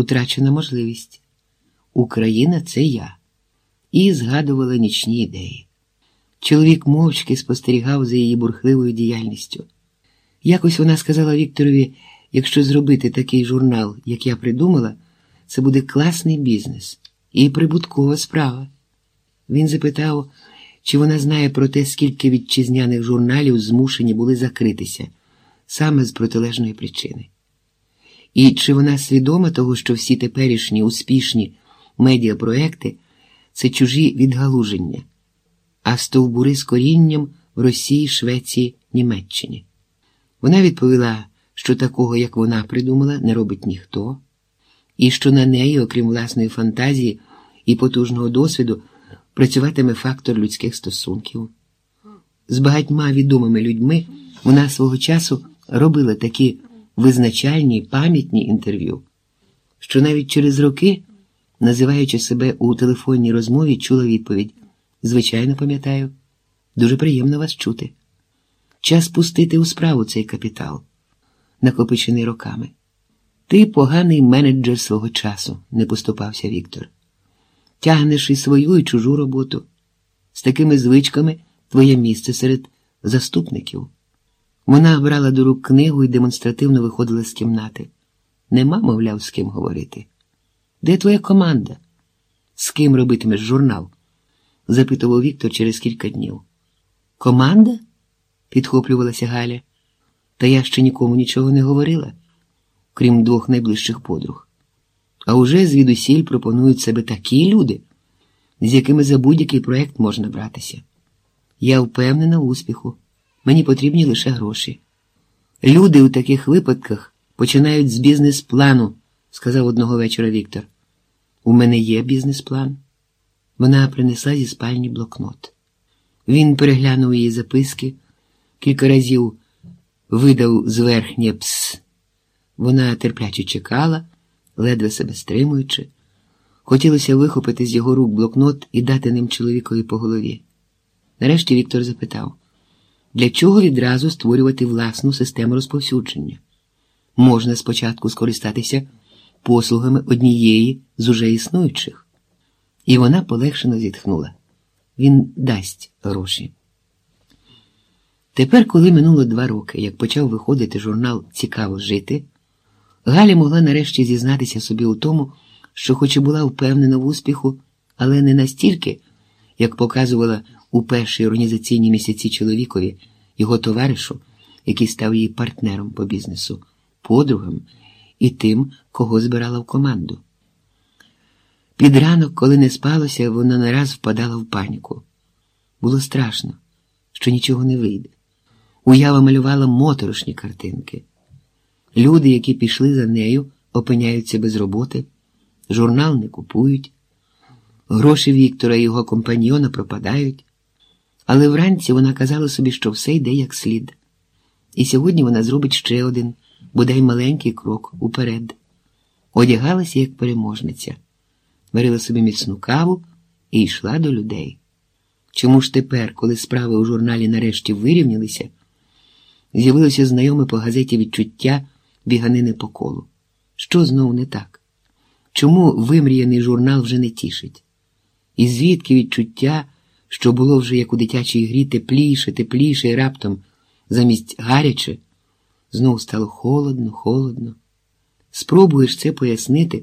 утрачена можливість. Україна це я. І згадувала нічні ідеї. Чоловік мовчки спостерігав за її бурхливою діяльністю. Якось вона сказала Вікторові, якщо зробити такий журнал, як я придумала, це буде класний бізнес і прибуткова справа. Він запитав, чи вона знає про те, скільки вітчизняних журналів змушені були закритися саме з протилежної причини. І чи вона свідома того, що всі теперішні успішні медіапроекти це чужі відгалуження, а стовбури з корінням в Росії, Швеції, Німеччині? Вона відповіла, що такого, як вона придумала, не робить ніхто, і що на неї, окрім власної фантазії і потужного досвіду, працюватиме фактор людських стосунків. З багатьма відомими людьми вона свого часу робила такі визначальні пам'ятні інтерв'ю, що навіть через роки, називаючи себе у телефонній розмові, чула відповідь: Звичайно, пам'ятаю, дуже приємно вас чути. Час пустити у справу цей капітал, накопичений роками. Ти поганий менеджер свого часу, не поступався Віктор. Тягнеш і свою, і чужу роботу. З такими звичками твоє місце серед заступників. Вона брала до рук книгу і демонстративно виходила з кімнати. Нема, мовляв, з ким говорити. Де твоя команда? З ким робитимеш журнал? запитував Віктор через кілька днів. Команда? підхоплювалася Галя. Та я ще нікому нічого не говорила, крім двох найближчих подруг. А уже звідусіль пропонують себе такі люди, з якими за будь-який проект можна братися. Я впевнена в успіху. Мені потрібні лише гроші. Люди у таких випадках починають з бізнес-плану, сказав одного вечора Віктор. У мене є бізнес-план. Вона принесла зі спальні блокнот. Він переглянув її записки, кілька разів видав зверхнє пс. Вона терпляче чекала, ледве себе стримуючи. Хотілося вихопити з його рук блокнот і дати ним чоловікові по голові. Нарешті Віктор запитав. Для чого відразу створювати власну систему розповсюдження? Можна спочатку скористатися послугами однієї з уже існуючих. І вона полегшено зітхнула. Він дасть гроші. Тепер, коли минуло два роки, як почав виходити журнал Цікаво жити, Галя могла нарешті зізнатися собі у тому, що, хоч і була впевнена в успіху, але не настільки, як показувала у перші організаційні місяці чоловікові, його товаришу, який став її партнером по бізнесу, подругам і тим, кого збирала в команду. Під ранок, коли не спалося, вона нараз впадала в паніку. Було страшно, що нічого не вийде. Уява малювала моторошні картинки. Люди, які пішли за нею, опиняються без роботи, журнал не купують, гроші Віктора і його компаньйона пропадають. Але вранці вона казала собі, що все йде як слід. І сьогодні вона зробить ще один, бодай маленький крок уперед. Одягалася як переможниця, варила собі міцну каву і йшла до людей. Чому ж тепер, коли справи у журналі нарешті вирівнялися, з'явилося знайоме по газеті відчуття біганини по колу? Що знову не так? Чому вимріяний журнал вже не тішить? І звідки відчуття? Що було вже як у дитячій грі тепліше, тепліше і раптом, замість гаряче, знову стало холодно, холодно. Спробуєш це пояснити,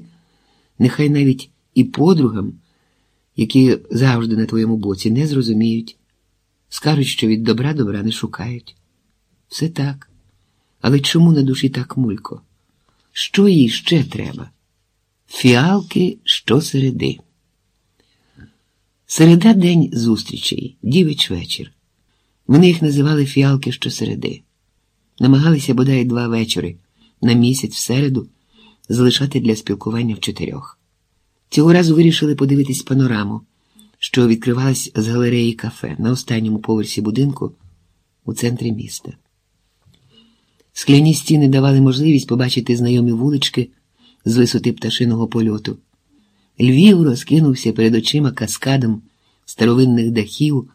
нехай навіть і подругам, які завжди на твоєму боці не зрозуміють, скажуть, що від добра добра не шукають. Все так. Але чому на душі так мулько? Що їй ще треба? Фіалки щосереди. Середа день зустрічей, дівич вечір. Вони їх називали фіалки щосереди. Намагалися бодай два вечори на місяць в середу залишати для спілкування в чотирьох. Цього разу вирішили подивитись панораму, що відкривалась з галереї кафе на останньому поверсі будинку у центрі міста. Скляні стіни давали можливість побачити знайомі вулички з висоти пташиного польоту. Львів розкинувся перед очима каскадом старовинних дахів.